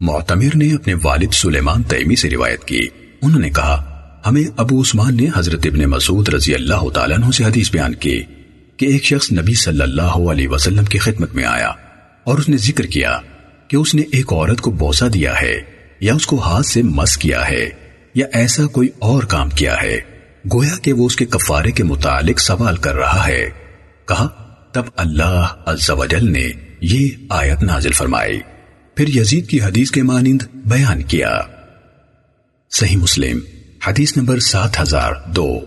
معتمر نے اپنے والد سلیمان تیمی سے روایت کی۔ انہوں نے کہا، ہمیں ابو عثمان نے حضرت ابن مسعود رضی اللہ تعالیٰ عنہ سے حدیث بیان کی کہ ایک شخص نبی صلی اللہ علیہ وسلم کی خدمت میں آیا اور اس نے ذکر کیا کہ اس نے ایک عورت کو بوسا دیا ہے یا اس کو ہاتھ سے مس کیا ہے یا ایسا کوئی اور کام کیا ہے۔ گویا کہ وہ اس کے کفارے کے متعلق سوال کر رہا ہے۔ کہا، تب اللہ عز و جل نے یہ آیت نازل فرمائی۔ پھر یزید کی حدیث کے مانند بیان کیا۔ صحیح مسلم، حدیث نمبر سات ہزار دو۔